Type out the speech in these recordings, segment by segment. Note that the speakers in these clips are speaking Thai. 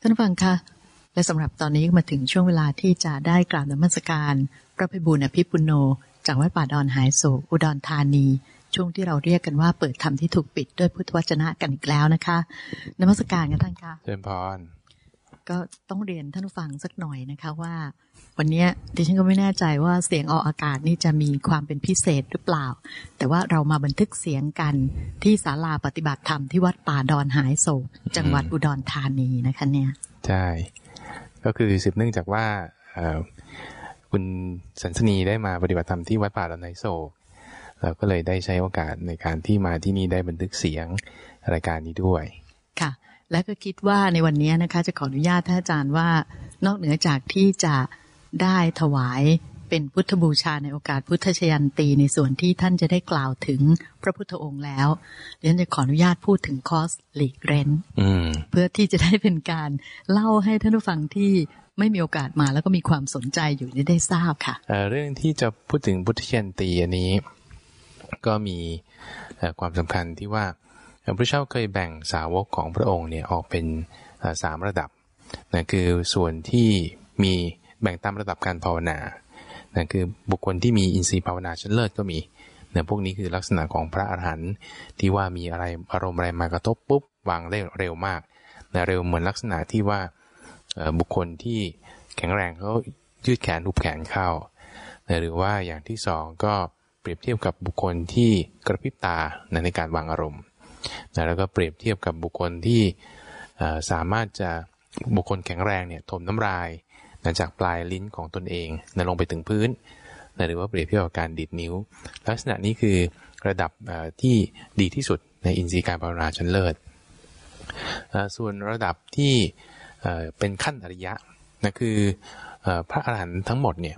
ท่านฟังคะและสำหรับตอนนี้มาถึงช่วงเวลาที่จะได้กราบนมัสการ พระพิบูลอภิปุโน จากวัดป่าดอนหายโศกอุดรธานี ช่วงที่เราเรียกกันว่าเปิดธรรมที่ถูกปิดด้วยพุทธวจนะกันอีกแล้วนะคะ นมัสการกันท่านคะเจริญพร ก็ต้องเรียนท่านผู้ฟังสักหน่อยนะคะว่า วันเนี้ยดิฉันก็ไม่แน่ใจว่าเสียงออกอากาศนี่จะมีความเป็นพิเศษหรือเปล่า แต่ว่าเรามาบันทึกเสียงกันที่ศาลาปฏิบัติธรรมที่วัดป่าดอนหายโศกจังหวัดอุดรธานีนะคะเนี่ยใช่ก็คือสืบเนื่องจากว่าเอ่อคุณสันสนีได้มาปฏิบัติธรรมที่วัดป่าดอนไนโศกเราก็เลยได้ใช้โอกาสในการที่มาที่นี่ได้บันทึกเสียงรายการนี้ด้วยค่ะ และก็คิดว่าในวันนี้นะคะ จะขออนุญาตท่านอาจารย์ว่า นอกเหนือจากที่จะได้ถวายเป็นพุทธบูชาในโอกาสพุทธชยันตีในส่วนที่ท่านจะได้กล่าวถึงพระพุทธองค์แล้วเดิฉันจะขออนุญาตพูดถึงคอสหลีกเรนเพื่อที่จะได้เป็นการเล่าให้ท่านผู้ฟังที่ไม่มีโอกาสมาแล้วก็มีความสนใจอยู่ได้ทราบค่ะเเรื่องที่จะพูดถึงพุทธเชนตีอันนี้ ก็มีความสำคัญที่ว่า พระเจ้าเคยแบ่งสาวกของพระองค์เนี่ยออกเป็นสามระดับนะคือส่วนที่มีแบ่งตามระดับการภาวนานะคือบุคคลที่มีอินทรีย์ภาวนาชั้นเลิศก็มีนะพวกนี้คือลักษณะของพระอรหันต์ที่ว่ามีอะไรอารมณ์อะไรมากระทบปุ๊บวางได้เร็วมากนะเร็วเหมือนลักษณะที่ว่าบุคคลที่แข็งแรงเขายืดแขนหุบแขนเข้านะหรือว่าอย่างที่สองก็เปรียบเทียบกับบุคคลที่กระพริบตานะในการวางอารมณ์ นะแล้วก็เปรียบเทียบกับบุคคลที่สามารถจะบุคคลแข็งแรงเนี่ยถมน้ำลายนะจากปลายลิ้นของตนเองนะลงไปถึงพื้นนะหรือว่าเปรียบเทียบกับการดีดนิ้ว ลักษณะนี้คือระดับที่ดีที่สุดในอินทรีย์การภาวนาชั้นเลิศเอ่อส่วนระดับที่เป็นขั้นอริยะนะคือพระอรหันต์ทั้งหมดเนี่ย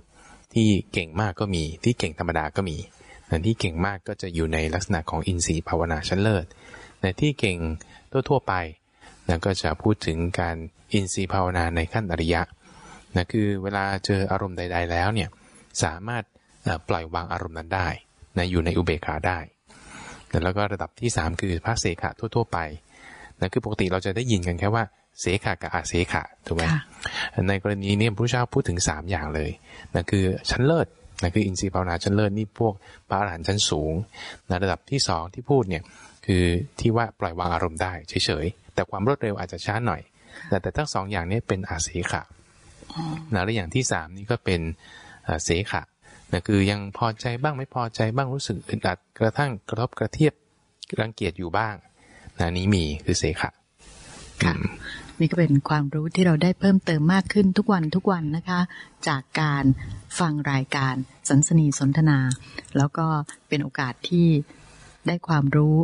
ที่เก่งมากก็มีที่เก่งธรรมดาก็มี ที่เก่งมากก็จะอยู่ในลักษณะของอินทรีย์ภาวนาชั้นเลิศแต่ที่เก่งทั่วๆไปนะก็จะพูดถึงการอินทรีย์ภาวนาในขั้นอริยะนะคือเวลาเจออารมณ์ใด ๆ แล้วเนี่ยสามารถเอ่อปล่อยวางอารมณ์นั้นได้นะอยู่ในอุเบกขาได้แล้วก็ระดับที่ 3 คือพระเสขะทั่ว ๆ ไปนะคือปกติเราจะได้ยินกันแค่ว่าเสขะกับอาเสขะถูกไหมค่ะในกรณีนี้พระเจ้าพูดถึง 3 อย่างเลยนั่นคือชั้นเลิศ นั่นคืออินทรีย์ภาวนาชั้นเลิศนี่พวกพระอรหันต์ชั้นสูงในระดับที่2ที่พูดเนี่ยคือที่ว่าปล่อยวางอารมณ์ได้เฉยๆแต่ความรวดเร็วอาจจะช้าหน่อยแต่แต่ทั้งสองอย่างนี้เป็นอาเสขะนะและอย่างที่3นี่ก็เป็นเอ่อเสขะนะคือยังพอใจบ้างไม่พอใจบ้างรู้สึกอึดอัดกระทั่งกระทบกระเทียบรังเกียจอยู่บ้างนะนี้มีคือเสขะค่ะ นี่ก็เป็นความรู้ที่เราได้เพิ่มเติมมากขึ้นทุกวันทุกวันนะคะ จากการฟังรายการสันสนีสนทนา แล้วก็เป็นโอกาสที่ได้ความรู้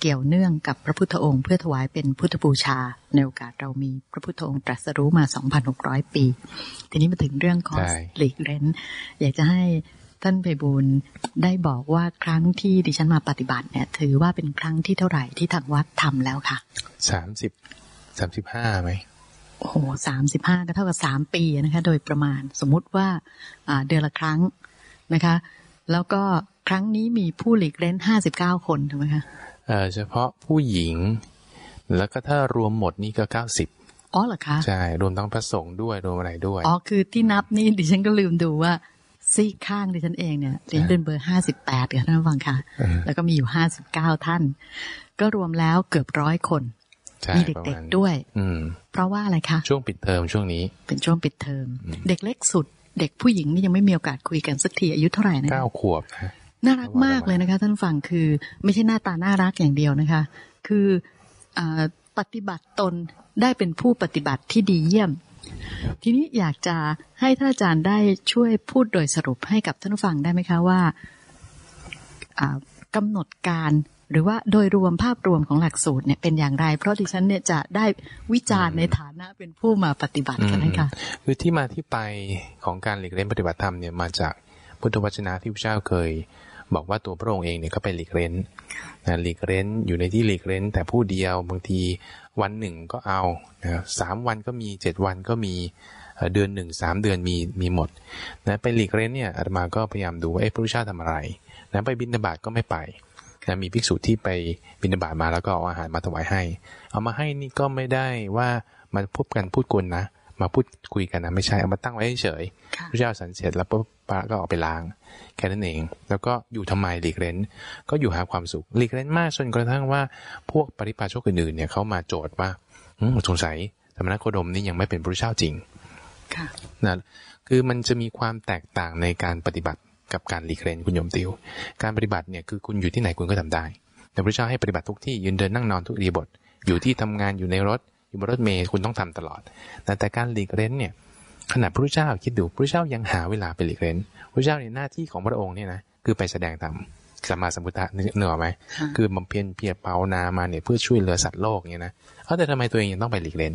เกี่ยวเนื่องกับพระพุทธองค์เพื่อถวายเป็นพุทธบูชา ในโอกาสเรามีพระพุทธองค์ตรัสรู้มา 2,600 ปี ทีนี้มาถึงเรื่องคอร์สใช่หลีกเร้นอยากจะให้ท่านไปบูลย์ได้บอกว่าครั้งที่ดิฉันมาปฏิบัติเนี่ย ถือว่าเป็นครั้งที่เท่าไหร่ที่ทางวัดทำแล้วค่ะสามสิบ สามสิบห้าไหมโอ้โหสามสิบห้าก็เท่ากับสามปีนะคะ โดยประมาณสมมุติว่าอ่าเดือนละครั้งนะคะ แล้วก็ครั้งนี้มีผู้หลีกเล่นห้าสิบเก้าคนถูกไหมคะเอ่อเฉพาะผู้หญิง แล้วก็ถ้ารวมหมดนี่ก็เก้าสิบอ๋อเหรอคะ ใช่ รวมทั้งพระสงฆ์ด้วย รวมอะไรด้วย อ๋อ คือที่นับนี่ดิฉันก็ลืมดูว่าซีกข้างดิฉันเองเนี่ยดิฉันเป็นเบอร์ห้าสิบแปดค่ะท่านผู้ฟังค่ะเออแล้วก็มีอยู่ห้าสิบเก้าท่าน ก็รวมแล้วเกือบร้อยคนใช่ มีประเด็มากณๆด้วย อืมเพราะว่าอะไรคะช่วงปิดเทอมช่วงนี้ เป็นช่วงปิดเทอม เด็กเล็กสุด เด็กผู้หญิงนี่ยังไม่มีโอกาสคุยกันสักทีอายุเท่าไหร่นะเก้าขวบนะน่ารักมากเลยนะคะ ท่านฟังคือไม่ใช่หน้าตาน่ารักอย่างเดียวนะคะ คืออาปฏิบัติตนได้เป็นผู้ปฏิบัติที่ดีเยี่ยม ทีนี้อยากจะให้ท่านอาจารย์ได้ช่วยพูดโดยสรุปให้กับท่านผู้ฟังได้ไหมคะว่าอ่ากำหนดการ หรือว่าโดยรวมภาพรวมของหลักสูตรเนี่ยเป็นอย่างไร เพราะดิฉันเนี่ยจะได้วิจารณ์ในฐานะเป็นผู้มาปฏิบัติกันนะคะคือที่มาที่ไปของการหลีกเล่นปฏิบัติธรรมเนี่ยมาจากพุทธวจนะที่พระเจ้าเคย บอกว่าตัวพระองค์เองเนี่ยก็ไปหลีกเล่นนะหลีกเล่นอยู่ในที่หลีกเล่นแต่ผู้เดียวบางทีวันหนึ่งก็เอานะสามวันก็มีเจ็ดวันก็มีเอ่อเดือนหนึ่งสามเดือนมีมีหมดนะไปหลีกเล่นเนี่ยอาตมาก็พยายามดูว่าเอ๊ะพระพุทธเจ้าทำอะไรนะไปบิณฑบาตก็ไม่ไป นะมีภิกษุที่ไปบิณฑบาตมาแล้วก็เอาอาหารมาถวายให้ เอามาให้นี่ก็ไม่ได้ว่ามาพบกันพูดกุนนะ มาพูดคุยกันนะไม่ใช่เอามาตั้งไว้เฉยค่ะพระเจ้าสันเสร็จแล้วปุ๊บพระก็ออกไปล้างแค่นั้นเอง แล้วก็อยู่ทำไมหลีกเล้น ก็อยู่หาความสุขหลีกเล้นมากจนกระทั่งว่าพวกปริพาชกอื่นๆเนี่ยเขามาโจทย์ว่าอืมสงสัยสมณโคดมนี่ยังไม่เป็นพระเจ้าจริงค่ะนะคือมันจะมีความแตกต่างในการปฏิบัติ กับการหลีกเล้นคุณโยมติว การปฏิบัติเนี่ยคือคุณอยู่ที่ไหนคุณก็ทำได้ แต่พระเจ้าให้ปฏิบัติทุกที่ยืนเดินนั่งนอนทุกอิริยาบท อยู่ที่ทำงานอยู่ในรถอยู่บนรถเมล์คุณต้องทำตลอด แต่แต่การหลีกเล้นเนี่ยขนาดพระเจ้าคิดดูพระเจ้ายังหาเวลาไปหลีกเล้นพระเจ้าในยหน้าที่ของพระองค์เนี่ยนะคือไปแสดงธรรมสัมมาสัมพุทธะนึกนึกออกไหมค่ะคือบำเพ็ญเพียรเปานามาเนี่ยเพื่อช่วยเหลือสัตว์โลกเนี่ยนะเอาแต่ทำไมตัวเองยังต้องไปหลีกเล้น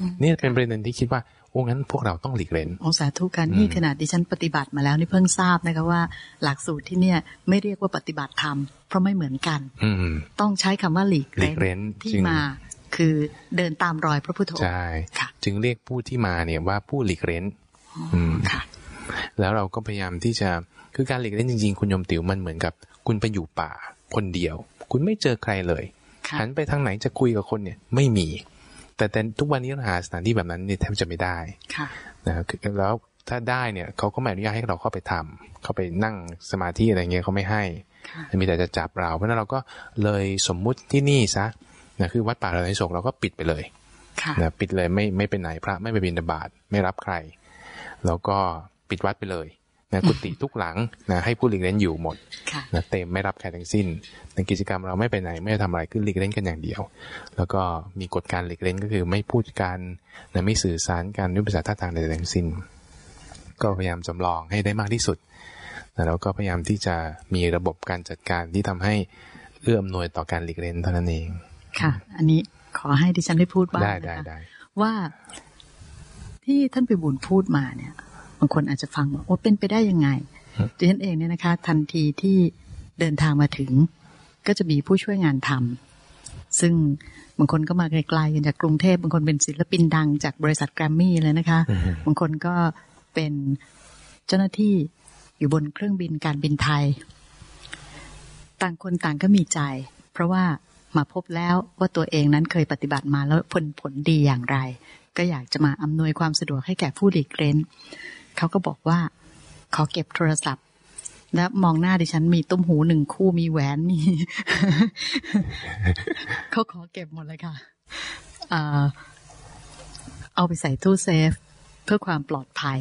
อืมนี่เป็นประเด็นที่คิดว่า โอ้งั้นพวกเราต้องหลีกเล้นองศาทุกันอืมนี่ขนาดดิฉันปฏิบัติมาแล้วนี่เพิ่งทราบนะคะว่า หลักสูตรที่เนี่ยไม่เรียกว่าปฏิบัติธรรมเพราะไม่เหมือนกัน อืมต้องใช้คำว่าหลีกหลีกเล้นที่จึงมาคือเดินตามรอยพระพุทธองใช่ค์ค่ะจึงเรียกผู้ที่มาเนี่ยว่าผู้หลีกเล้นอ๋ออืมค่ะ แล้วเราก็พยายามที่จะคือการหลีกเล่นจริง ๆ คุณโยมติ๋วมันเหมือนกับ คุณไปอยู่ป่าคนเดียว คุณไม่เจอใครเลยค่ะหันไปทางไหนจะคุยกับคนเนี่ยไม่มี แต่แต่ทุกวันนี้เราหาสถานที่แบบนั้นเนี่ยแทบจะไม่ได้ค่ะนะครับคือแล้วถ้าได้เนี่ยเขาก็ไม่อนุญาตให้เราเข้าไปทำเข้าไปนั่งสมาธิอะไรเงี้ยเขาไม่ให้ค่ะมีแต่จะจับเราเพราะฉะนั้นเราก็เลยสมมุติที่นี่ซะนะคือวัดป่าเราในโศกเราก็ปิดไปเลยค่ะนะปิดเลยไม่ไม่ไปไหนพระไม่ไปบิณฑบาตไม่รับใคร แล้วก็ปิดวัดไปเลย นะกุฏิทุกหลังนะให้ผู้หลีกเล่นอยู่หมดค่ะนะเต็มไม่รับใครทั้งสิ้นในกิจกรรมเราไม่ไปไหนไม่ทำอะไรคือหลีกเล่นกันอย่างเดียว แล้วก็มีกฎการหลีกเล่นก็คือไม่พูดกันนะไม่สื่อสารกันด้วยภาษาท่าทางใดๆทั้งสิ้น ก็พยายามจำลองให้ได้มากที่สุดนะแล้วก็พยายามที่จะมีระบบการจัดการที่ทำให้เอื้ออำนวยต่อการหลีกเล่นเท่านั้นเอง ค่ะ อันนี้ขอให้ดิฉันได้พูดบ้างได้นะคะได้ได้ว่าที่ท่านไปบุญพูดมาเนี่ย บางคนอาจจะฟังว่าโอ้เป็นไปได้ยังไงดิฉันเองเนี่ยนะคะ ทันทีที่เดินทางมาถึง ก็จะมีผู้ช่วยงานทำซึ่งบางคนก็มาไกลๆกันจากกรุงเทพบางคนเป็นศิลปินดังจากบริษัทแกรมมี่เลยนะคะอือฮึบางคนก็เป็นเจ้าหน้าที่อยู่บนเครื่องบินการบินไทย ต่างคนต่างก็มีใจ เพราะว่ามาพบแล้วว่าตัวเองนั้นเคยปฏิบัติมาแล้วผลผลดีอย่างไร ก็อยากจะมาอำนวยความสะดวกให้แก่ผู้หลีกเล้น เขาก็บอกว่า ขอเก็บโทรศัพท์ และมองหน้าดิฉันมีตุ้มหูหนึ่งคู่มีแหวนมีเขาขอเก็บหมดเลยค่ะเอาไปใส่ตู้เซฟ เพื่อความปลอดภัย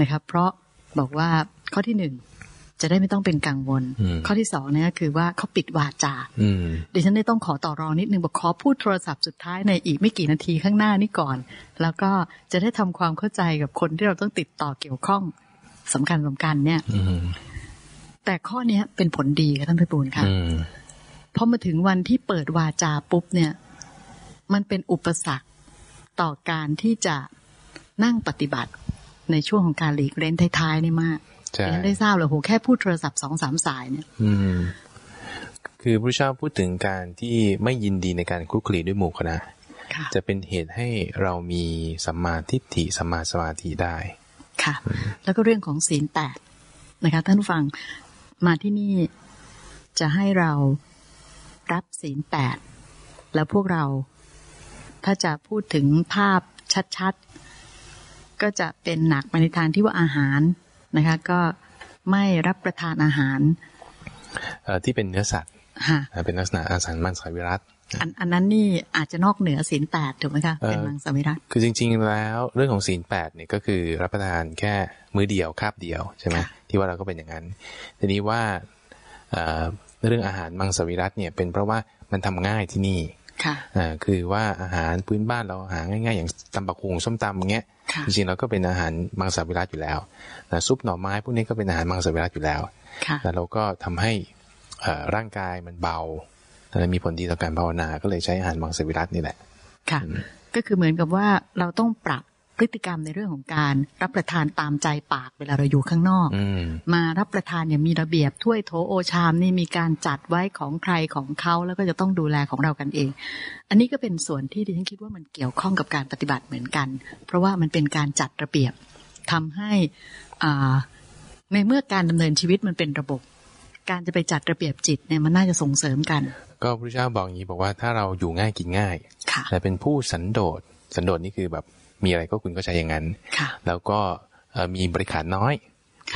นะครับ เพราะบอกว่าข้อที่หนึ่ง จะได้ไม่ต้องเป็นกังวลอืมข้อที่สองเนี่ยก็คือว่าเขาปิดวาจาอืมดิฉันได้ต้องขอต่อรองนิดนึงบอกขอพูดโทรศัพท์สุดท้ายในอีกไม่กี่นาทีข้างหน้านี่ก่อน แล้วก็จะได้ทำความเข้าใจกับคนที่เราต้องติดต่อเกี่ยวข้องสำคัญสำคัญเนี่ยอืมแต่ข้อเนี้ยเป็นผลดีค่ะท่านพิบูลค่ะอืมพอมาถึงวันที่เปิดวาจาปุ๊บเนี่ย มันเป็นอุปสรรคต่อการที่จะนั่งปฏิบัติในช่วงของการหลีกเล่นท้ายๆนี่มาก ใช่ดิฉันได้ทราบเลยโหแค่พูดโทรศัพท์สองสามสายเนี่ย อืม คือพระเจ้าพูดถึงการที่ไม่ยินดีในการคลุกคลีด้วยหมู่คณะค่ะจะเป็นเหตุให้เรามีสัมมาทิฏฐิสัมมาสมาธิได้ ค่ะ แล้วก็เรื่องของศีลแปดนะคะท่านผู้ฟังมาที่นี่จะให้เรารับศีลแปดแล้วพวกเราถ้าจะพูดถึงภาพชัดๆ ก็จะเป็นหนักไปในทางที่ว่าอาหาร นะคะ ก็ไม่รับประทานอาหารเอ่อที่เป็นเนื้อสัตว์ฮะนะเป็นลักษณะอาสารมังสวิรัตอันอันนั้นนี่อาจจะนอกเหนือศีลแปดถูกไหมคะเป็นเอ่อมังสวิรัตคือจริง ๆ แล้วเรื่องของศีลแปดเนี่ยก็คือรับประทานแค่มื้อเดียวคาบเดียวใช่ไหมค่ะที่ว่าเราก็เป็นอย่างนั้น ทีนี้ว่าเอ่อเรื่องอาหารมังสวิรัตเนี่ยเป็นเพราะว่ามันทำง่ายที่นี่ค่ะอ่าคือว่าอาหารพื้นบ้านเราหาง่าย ๆ อย่างตำบักหุงส้มตำอย่างเงี้ยค่ะ จริงๆเราก็เป็นอาหารมังสวิรัตอยู่แล้วนะซุปหน่อไม้พวกนี้ก็เป็นอาหารมังสวิรัตอยู่แล้วค่ะแล้วเราก็ทำให้เอ่อร่างกายมันเบาและมีผลดีต่อการภาวนา ก็เลยใช้อาหารมังสวิรัตนี่แหละ ค่ะ ก็คือเหมือนกับว่าเราต้องปรับ พฤติกรรมในเรื่องของการรับประทานตามใจปากเวลาเราอยู่ข้างนอกอืมมารับประทานอย่างมีระเบียบถ้วยโถโอชามนี่มีการจัดไว้ของใครของเขาแล้วก็จะต้องดูแลของเรากันเอง อันนี้ก็เป็นส่วนที่ดิฉันคิดว่ามันเกี่ยวข้องกับการปฏิบัติเหมือนกัน เพราะว่ามันเป็นการจัดระเบียบทำให้อ่าในเมื่อการดำเนินชีวิตมันเป็นระบบ การจะไปจัดระเบียบจิตเนี่ยมันน่าจะส่งเสริมกัน ก็พระเจ้าบอกอย่างนี้บอกว่าถ้าเราอยู่ง่ายกินง่ายค่ะแต่เป็นผู้สันโดษสันโดษนี่คือแบบ มีอะไรก็คุณก็ใช้อย่างนั้นค่ะแล้วก็เอ่อมีบริการน้อย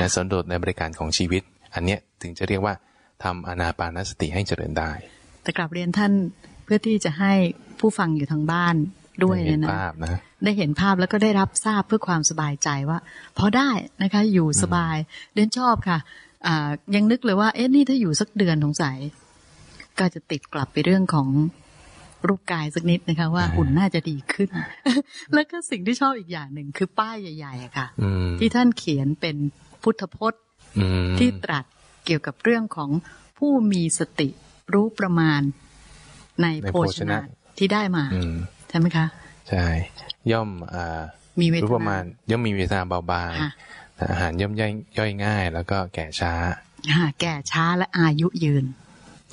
นะสันโดษในบริการของชีวิต อันเนี้ยถึงจะเรียกว่าทำอานาปานสติให้เจริญได้ แต่กลับเรียนท่านเพื่อที่จะให้ผู้ฟังอยู่ทางบ้านด้วยเห็เนี่ยนนะภาพนะ ได้เห็นภาพแล้วก็ได้รับทราบเพื่อความสบายใจว่าพอได้นะคะอยู่สบายเรียนชอบค่ะอ่ายังนึกเลยว่าเอ๊ะนี่ถ้าอยู่สักเดือนสงสัยก็จะติดกลับไปเรื่องของ รูปกายสักนิดนะคะว่าอ่าหุ่นน่าจะดีขึ้น แล้วก็สิ่งที่ชอบอีกอย่างหนึ่งคือป้ายใหญ่ๆอะค่ะอืมที่ท่านเขียนเป็นพุทธพจน์อืมที่ตรัสเกี่ยวกับเรื่องของผู้มีสติรู้ประมาณในในโภโภชชนะนะที่ได้มาอืมใช่ไหมคะ ใช่ ย่อมอ่ามีเวทรู้ประมานาณ ย่อมมีเวทนาเบาบางค่ะอาหารย่อมย่อยย่อยง่าย แล้วก็แก่ช้าอ่าแก่ช้าและอายุยืน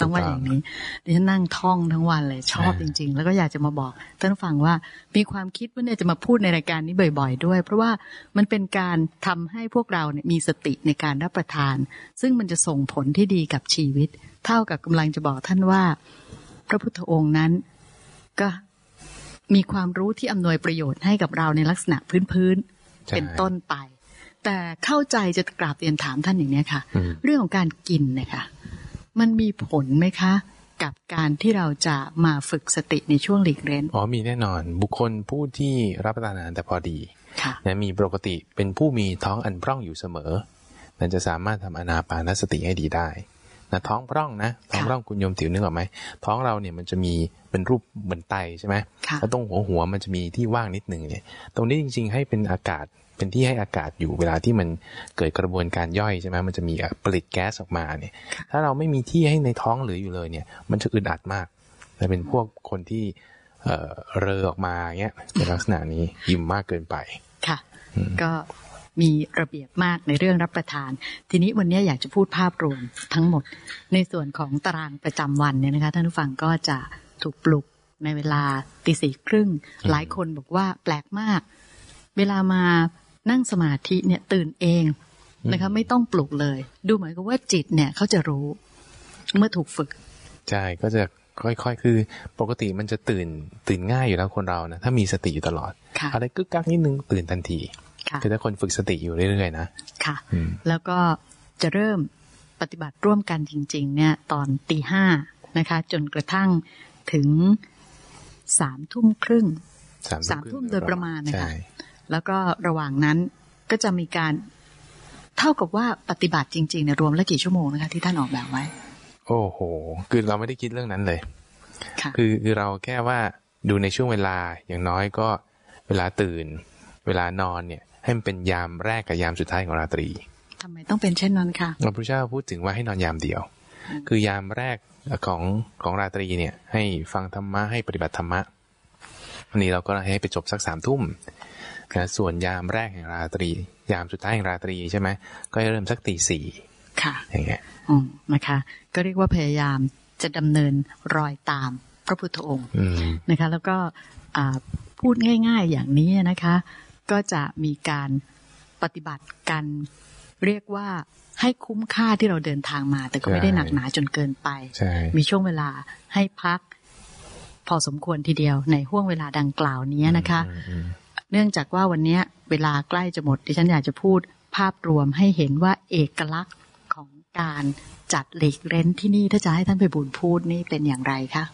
ต้องว่าถูกอต้องย่างนี้ดิฉันนั่งท่องทั้งวันเลยชอบอ่าจริง ๆ แล้วก็อยากจะมาบอกท่านผู้ฟังว่ามีความคิดว่าเนี่ยจะมาพูดในรายการนี้บ่อย ๆ ด้วย เพราะว่ามันเป็นการทำให้พวกเราเนี่ยมีสติในการรับประทาน ซึ่งมันจะส่งผลที่ดีกับชีวิต เท่ากับกำลังจะบอกท่านว่า พระพุทธองค์นั้นก็มีความรู้ที่อำนวยประโยชน์ให้กับเราในลักษณะพื้นๆใช่เป็นต้นไป แต่เข้าใจจะกราบเรียนถามท่านอย่างเนี้ยค่ะอืมเรื่องของการกินเนี่ยค่ะ มันมีผลไหมคะ กับการที่เราจะมาฝึกสติในช่วงหลีกเล่นอ๋อมีแน่นอน บุคคลผู้ที่รับประทานอาหารแต่พอดีค่ะนะมีปกติเป็นผู้มีท้องอันพร่องอยู่เสมอนั่นจะสามารถทำอนาปานสติให้ดีได้นะท้องพร่องนะท้องค่ะพร่องคุณโยมติ๋วนึกออกไหมท้องเราเนี่ยมันจะมีเป็นรูปเหมือนไตใช่ไหมค่ะแล้วตรงหัวหัวมันจะมีที่ว่างนิดหนึ่งเนี่ย ตรงนี้จริง ๆ ให้เป็นอากาศ เป็นที่ให้อากาศอยู่เวลาที่มันเกิดกระบวนการย่อยใช่ไหมมันจะมีผลิตแก๊สออกมาเนี่ย ถ้าเราไม่มีที่ให้ในท้องเหลืออยู่เลยเนี่ย มันจะอึดอัดมากจะเป็นพวกคนที่เอ่อเรอออกมาเงี้ยเป็นลักษณะนี้อิ่มมากเกินไปค่ะอืมก็มีระเบียบมากในเรื่องรับประทาน ทีนี้วันนี้อยากจะพูดภาพรวมทั้งหมดในส่วนของตารางประจำวันเนี่ยนะคะท่านผู้ฟังก็จะถูกปลุกในเวลาตีสี่ครึ่งหลายคนบอกว่าแปลกมาก เวลามา นั่งสมาธิเนี่ยตื่นเองนะคะ ไม่ต้องปลุกเลย ดูเหมือนกับว่าจิตเนี่ยเขาจะรู้ เมื่อถูกฝึกใช่ก็จะค่อยๆ คือปกติมันจะตื่นตื่นง่ายอยู่แล้วคนเรานะถ้ามีสติอยู่ตลอดค่ะอะไรกึกกักนิดนึงตื่นทันทีค่ะคือถ้าคนฝึกสติอยู่เรื่อยๆนะค่ะอืมแล้วก็จะเริ่มปฏิบัติร่วมกันจริง ๆ เนี่ย ตอนตีห้านะคะ จนกระทั่งถึงสามทุ่มครึ่งสามสามทุ่มโดยประมาณนะคะใช่ แล้วก็ระหว่างนั้นก็จะมีการเท่ากับว่าปฏิบัติจริงๆเนี่ยรวมแล้วกี่ชั่วโมงนะคะที่ท่านออกแบบไว้ โอ้โห คือเราไม่ได้คิดเรื่องนั้นเลยค่ะคือคือเราแค่ว่าดูในช่วงเวลาอย่างน้อยก็เวลาตื่น เวลานอนเนี่ย ให้มันเป็นยามแรกกับยามสุดท้ายของราตรีทำไมต้องเป็นเช่นนั้นคะพระพุทธเจ้าพูดถึงว่าให้นอนยามเดียว คือยามแรกของของราตรีเนี่ย ให้ฟังธรรมะให้ปฏิบัติธรรมะวันนี้เราก็ให้ไปจบสักสามทุ่ม นะส่วนยามแรกแห่งราตรี ยามสุดท้ายแห่งราตรีใช่ไหมก็ให้เริ่มสักตีสี่ค่ะอย่างเงี้ยอืมนะคะ ก็เรียกว่าพยายามจะดำเนินรอยตามพระพุทธองค์อืมนะคะ แล้วก็อ่าพูดง่ายๆอย่างนี้นะคะ ก็จะมีการปฏิบัติกันเรียกว่าให้คุ้มค่าที่เราเดินทางมา แต่ก็ไม่ได้หนักหนาจนเกินไปใช่มีช่วงเวลาให้พัก พอสมควรทีเดียวในห่วงเวลาดังกล่าวนี้นะคะอืมอืม เนื่องจากว่าวันเนี้ยเวลาใกล้จะหมดดิฉันอยากจะพูดภาพรวมให้เห็นว่าเอกลักษณ์ของการจัดหลีกเร้นที่นี่ถ้าจะให้ท่านไปบุญพูดนี่เป็นอย่างไรคะ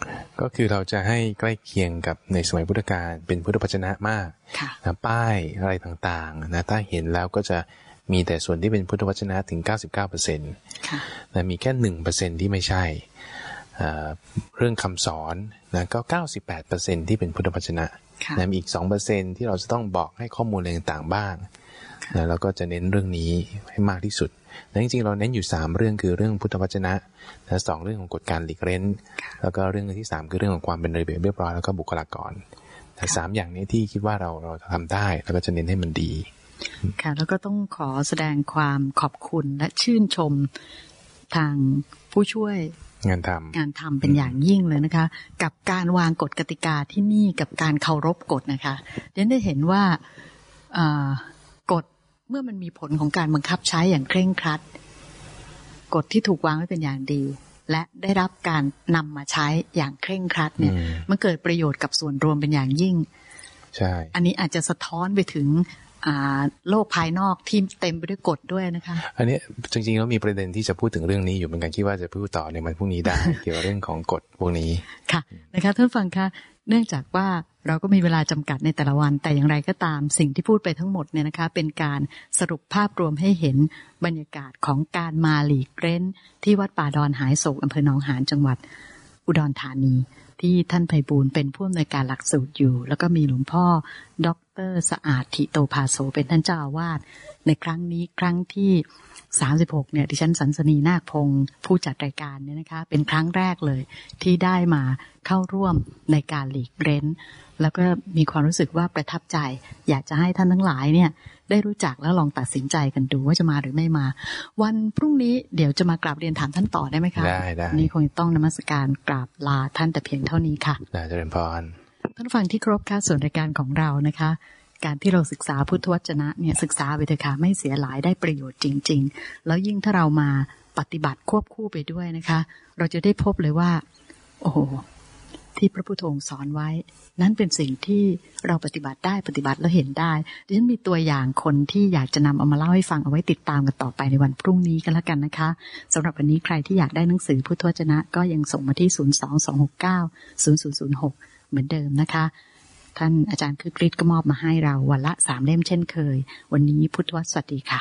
ก็คือเราจะให้ใกล้เคียงกับในสมัยพุทธกาลเป็นพุทธพจนะมากค่ะนะป้ายอะไรต่างๆนะถ้าเห็นแล้วก็จะมีแต่ส่วนที่เป็นพุทธวจนะถึง 99%นค่ะะมีแค่ 1%ที่ไม่ใช่อ่าเรื่องคำสอนนะก็ 98%ที่เป็นพุทธวจนะ ค่ะนะมีอีก2%ที่เราจะต้องบอกให้ข้อมูลอะไรต่างๆบ้างนะแล้วก็จะเน้นเรื่องนี้ให้มากที่สุดนะจริงๆเราเน้นอยู่ 3 เรื่องคือเรื่องพุทธวจนะนะสองเรื่องของกฎการหลีกเล้น แล้วก็เรื่องที่ 3 คือเรื่องของความเป็นระเบียบเรียบร้อยแล้วก็บุคลากรแต่สามอย่างนี้ที่คิดว่าเราเราจะทำได้ แล้วก็จะเน้นให้มันดี ค่ะ แล้วก็ต้องขอแสดงความขอบคุณและชื่นชมทางผู้ช่วย งานทำงานทำเป็นอย่างยิ่งเลยนะคะ กับการวางกฎกติกาที่นี่กับการเคารพกฎนะคะเดนได้เห็นว่าเอ่อกฎเมื่อมันมีผลของการบังคับใช้อย่างเคร่งครัด กฎที่ถูกวางไว้เป็นอย่างดี และได้รับการนำมาใช้อย่างเคร่งครัดเนี่ยอืมมันเกิดประโยชน์กับส่วนรวมเป็นอย่างยิ่ง ใช่ อันนี้อาจจะสะท้อนไปถึง โลกภายนอกที่เต็มไปด้วยกฎด้วยนะคะ อันนี้จริงๆแล้วมีประเด็นที่จะพูดถึงเรื่องนี้อยู่เหมือนกันคิดว่าจะพูดต่อในมันพรุ่งนี้ได้ เกี่ยวกับเรื่องของกฎพวกนี้ค่ะนะคะท่านฟังคะเนื่องจากว่าเราก็มีเวลาจำกัดในแต่ละวัน แต่อย่างไรก็ตามสิ่งที่พูดไปทั้งหมดเนี่ยนะคะ เป็นการสรุปภาพรวมให้เห็นบรรยากาศของการมาหลีกเร้น ที่วัดป่าดอนหายโศกอำเภอหนองหานจังหวัด อุดรธานี ที่ท่านไพบูลเป็นผู้อำนวยการหลักสูตรอยู่ แล้วก็มีหลวงพ่อด รสะอาดทิโตภาโสเป็นท่านเจ้าอาวาสในครั้งนี้ครั้งที่สามสิบหกเนี่ยดิฉันสันสนีนาคพงศ์ผู้จัดรายการเนี่ยนะคะ เป็นครั้งแรกเลยที่ได้มาเข้าร่วมในการหลีกเร้น แล้วก็มีความรู้สึกว่าประทับใจ อยากจะให้ท่านทั้งหลายเนี่ย ได้รู้จักแล้วลองตัดสินใจกันดูว่าจะมาหรือไม่มา วันพรุ่งนี้เดี๋ยวจะมากราบเรียนถามท่านต่อได้ไหมคะได้ได้นี่คงต้องนมัสการกราบลาท่านแต่เพียงเท่านี้ค่ะได้เจริญพร ท่านฟังที่ครบค่ะส่วนรายการของเรานะคะ การที่เราศึกษาพุทธวจนะเนี่ยศึกษาไปเถอะค่ะไม่เสียหลายได้ประโยชน์จริง ๆ แล้วยิ่งถ้าเรามาปฏิบัติควบคู่ไปด้วยนะคะ เราจะได้พบเลยว่า โอ้โหที่พระพุทโธสอนไว้ นั้นเป็นสิ่งที่เราปฏิบัติได้ปฏิบัติแล้วเห็นได้ดิฉันมีตัวอย่างคนที่อยากจะนำเอามาเล่าให้ฟังเอาไว้ติดตามกันต่อไปในวันพรุ่งนี้กันแล้วกันนะคะสำหรับวันนี้ใครที่อยากได้หนังสือพุทธวจนะ ก็ยังส่งมาที่ 022690006 เหมือนเดิมนะคะ ท่านอาจารย์คือกริชก็มอบมาให้เราวันละสามเล่มเช่นเคย วันนี้พุทธวสวัสดีค่ะ